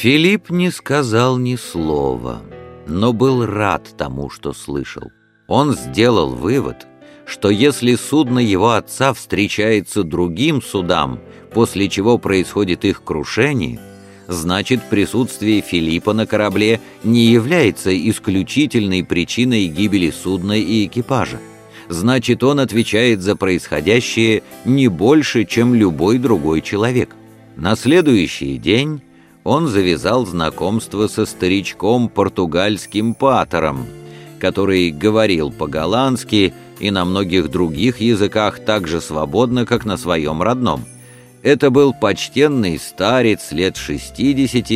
Филипп не сказал ни слова, но был рад тому, что слышал. Он сделал вывод, что если судно его отца встречается другим судам, после чего происходит их крушение, значит присутствие Филиппа на корабле не является исключительной причиной гибели судна и экипажа. Значит, он отвечает за происходящее не больше, чем любой другой человек. На следующий день он завязал знакомство со старичком португальским патером, который говорил по-голландски и на многих других языках так же свободно, как на своем родном. Это был почтенный старец лет 60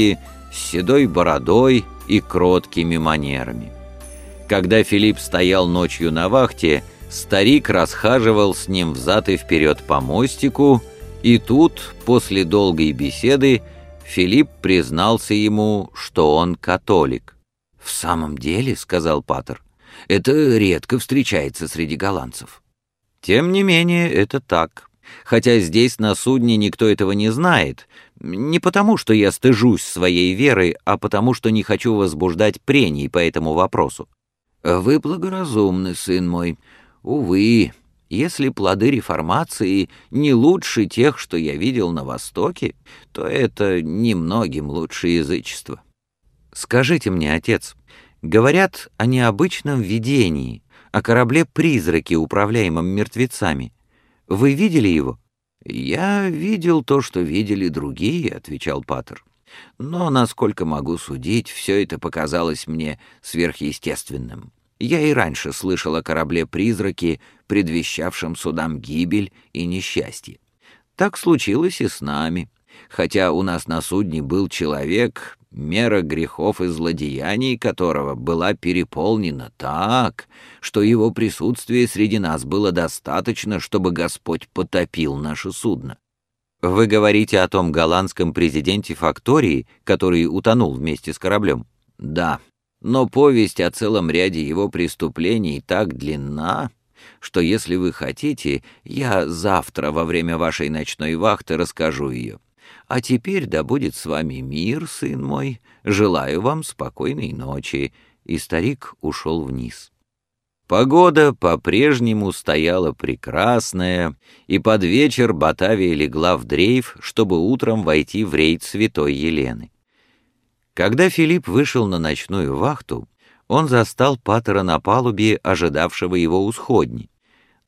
с седой бородой и кроткими манерами. Когда Филипп стоял ночью на вахте, старик расхаживал с ним взад и вперед по мостику, и тут, после долгой беседы, Филипп признался ему, что он католик. «В самом деле», — сказал Паттер, — «это редко встречается среди голландцев». «Тем не менее, это так. Хотя здесь на судне никто этого не знает. Не потому, что я стыжусь своей веры, а потому, что не хочу возбуждать прений по этому вопросу». «Вы благоразумны, сын мой. Увы, если плоды реформации не лучше тех, что я видел на Востоке, то это немногим лучше язычества. Скажите мне, отец, говорят о необычном видении, о корабле-призраке, управляемом мертвецами. Вы видели его? Я видел то, что видели другие, отвечал Паттер. Но, насколько могу судить, все это показалось мне сверхъестественным. Я и раньше слышал о корабле-призраке, предвещавшем судам гибель и несчастье. Так случилось и с нами. Хотя у нас на судне был человек, мера грехов и злодеяний которого была переполнена так, что его присутствие среди нас было достаточно, чтобы Господь потопил наше судно. Вы говорите о том голландском президенте фактории, который утонул вместе с кораблем? Да, но повесть о целом ряде его преступлений так длинна, что если вы хотите, я завтра во время вашей ночной вахты расскажу ее. А теперь да будет с вами мир, сын мой. Желаю вам спокойной ночи». И старик ушел вниз. Погода по-прежнему стояла прекрасная, и под вечер Батавия легла в дрейф, чтобы утром войти в рейд Святой Елены. Когда Филипп вышел на ночную вахту, он застал Паттера на палубе, ожидавшего его у сходни.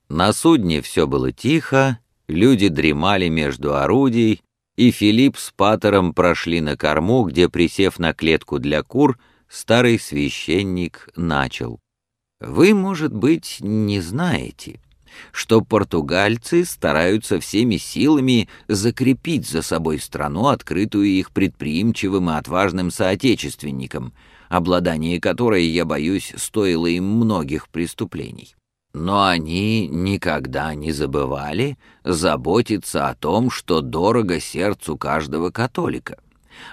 На судне все было тихо, люди дремали между орудий, и Филипп с Паттером прошли на корму, где, присев на клетку для кур, старый священник начал. «Вы, может быть, не знаете, что португальцы стараются всеми силами закрепить за собой страну, открытую их предприимчивым и отважным соотечественникам, обладание которой, я боюсь, стоило им многих преступлений. Но они никогда не забывали заботиться о том, что дорого сердцу каждого католика,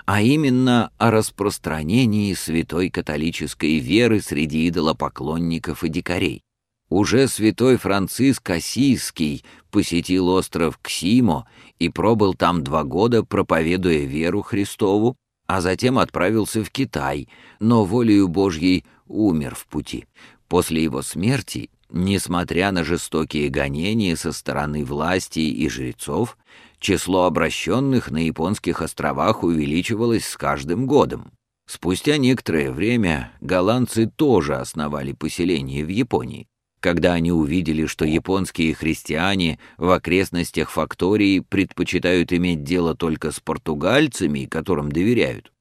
а именно о распространении святой католической веры среди идолопоклонников и дикарей. Уже святой Франциск Осийский посетил остров Ксимо и пробыл там два года, проповедуя веру Христову, а затем отправился в Китай, но волею Божьей умер в пути. После его смерти, несмотря на жестокие гонения со стороны власти и жрецов, число обращенных на японских островах увеличивалось с каждым годом. Спустя некоторое время голландцы тоже основали поселение в Японии. Когда они увидели, что японские христиане в окрестностях фактории предпочитают иметь дело только с португальцами, которым доверяют,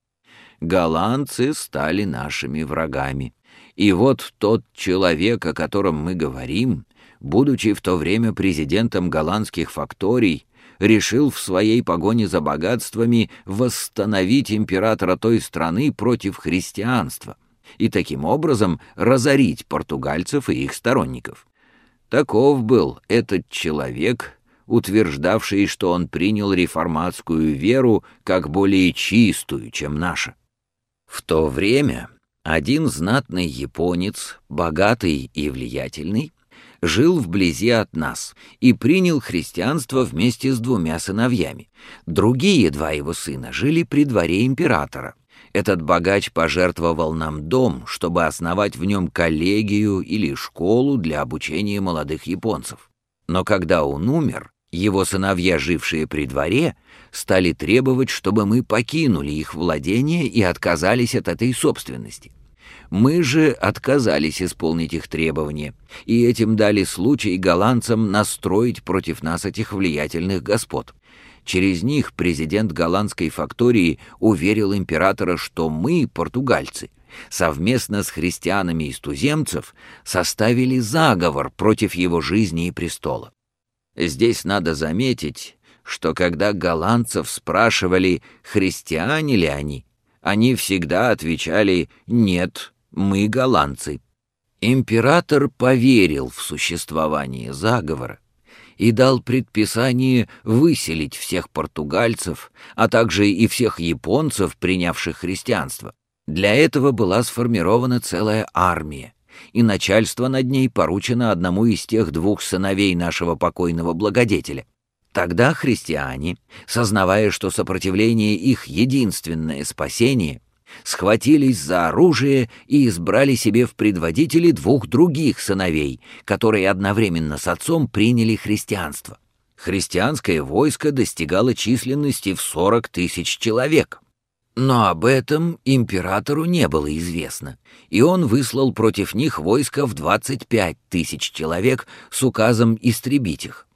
голландцы стали нашими врагами. И вот тот человек, о котором мы говорим, будучи в то время президентом голландских факторий, решил в своей погоне за богатствами восстановить императора той страны против христианства и таким образом разорить португальцев и их сторонников. Таков был этот человек, утверждавший, что он принял реформатскую веру как более чистую, чем наша. В то время один знатный японец, богатый и влиятельный, жил вблизи от нас и принял христианство вместе с двумя сыновьями. Другие два его сына жили при дворе императора. Этот богач пожертвовал нам дом, чтобы основать в нем коллегию или школу для обучения молодых японцев. Но когда он умер, его сыновья, жившие при дворе, стали требовать, чтобы мы покинули их владение и отказались от этой собственности. Мы же отказались исполнить их требования, и этим дали случай голландцам настроить против нас этих влиятельных господ. Через них президент голландской фактории уверил императора, что мы, португальцы, совместно с христианами из туземцев составили заговор против его жизни и престола. Здесь надо заметить, что когда голландцев спрашивали, христиане ли они, они всегда отвечали «нет, мы голландцы». Император поверил в существование заговора и дал предписание выселить всех португальцев, а также и всех японцев, принявших христианство. Для этого была сформирована целая армия, и начальство над ней поручено одному из тех двух сыновей нашего покойного благодетеля. Тогда христиане, сознавая, что сопротивление их единственное спасение, схватились за оружие и избрали себе в предводители двух других сыновей, которые одновременно с отцом приняли христианство. Христианское войско достигало численности в 40 тысяч человек. Но об этом императору не было известно, и он выслал против них войско в 25 тысяч человек с указом истребить их.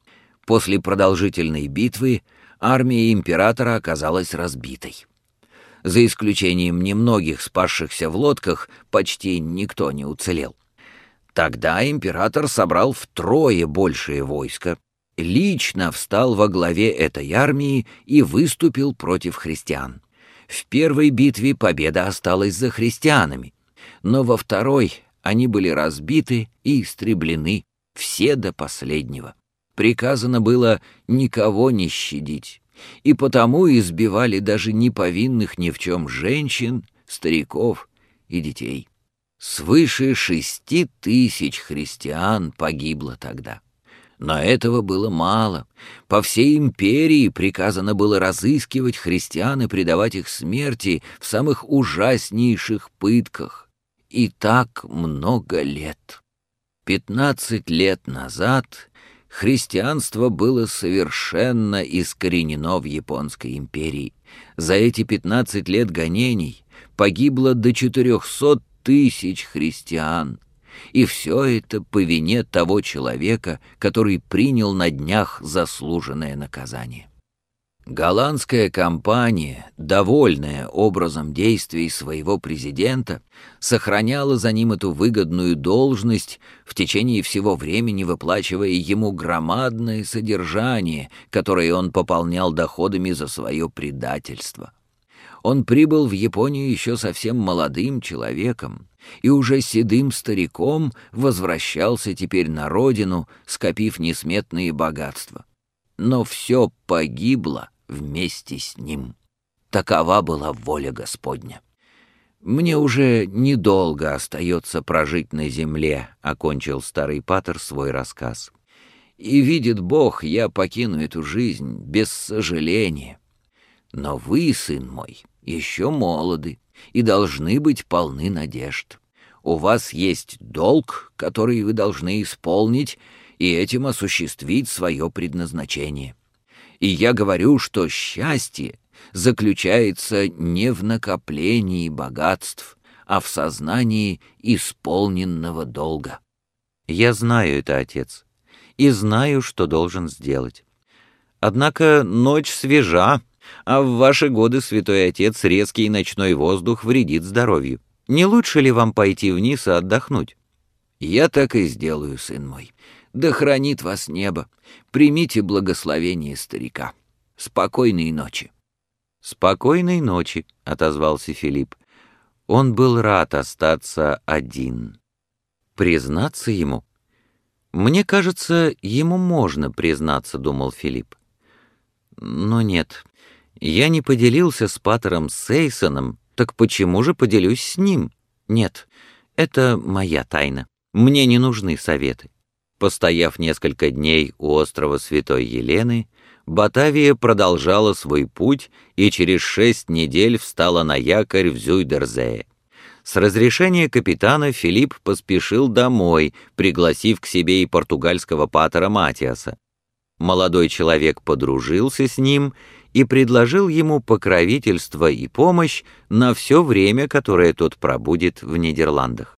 После продолжительной битвы армия императора оказалась разбитой. За исключением немногих спасшихся в лодках, почти никто не уцелел. Тогда император собрал втрое большее войско, лично встал во главе этой армии и выступил против христиан. В первой битве победа осталась за христианами, но во второй они были разбиты и истреблены, все до последнего приказано было никого не щадить, и потому избивали даже неповинных ни в чем женщин, стариков и детей. Свыше шести тысяч христиан погибло тогда. Но этого было мало. По всей империи приказано было разыскивать христиан и предавать их смерти в самых ужаснейших пытках. И так много лет. Пятнадцать лет назад христианство было совершенно искоренено в Японской империи. За эти 15 лет гонений погибло до 400 тысяч христиан. И все это по вине того человека, который принял на днях заслуженное наказание. Голландская компания, довольная образом действий своего президента, сохраняла за ним эту выгодную должность, в течение всего времени выплачивая ему громадное содержание, которое он пополнял доходами за свое предательство. Он прибыл в Японию еще совсем молодым человеком, и уже седым стариком возвращался теперь на родину, скопив несметные богатства. Но все погибло, вместе с ним. Такова была воля Господня. «Мне уже недолго остается прожить на земле», — окончил старый патер свой рассказ. «И видит Бог, я покину эту жизнь без сожаления. Но вы, сын мой, еще молоды и должны быть полны надежд. У вас есть долг, который вы должны исполнить, и этим осуществить свое предназначение. И я говорю, что счастье заключается не в накоплении богатств, а в сознании исполненного долга. Я знаю это, отец, и знаю, что должен сделать. Однако ночь свежа, а в ваши годы, святой отец, резкий ночной воздух вредит здоровью. Не лучше ли вам пойти вниз и отдохнуть? Я так и сделаю, сын мой. Да хранит вас небо. Примите благословение старика. Спокойной ночи. Спокойной ночи, отозвался Филипп. Он был рад остаться один. Признаться ему? Мне кажется, ему можно признаться, думал Филипп. Но нет, я не поделился с Патером Сейсоном, так почему же поделюсь с ним? Нет, это моя тайна. Мне не нужны советы. Постояв несколько дней у острова Святой Елены, Батавия продолжала свой путь и через шесть недель встала на якорь в Зюйдерзее. С разрешения капитана Филипп поспешил домой, пригласив к себе и португальского патера Матиаса. Молодой человек подружился с ним и предложил ему покровительство и помощь на все время, которое тот пробудет в Нидерландах.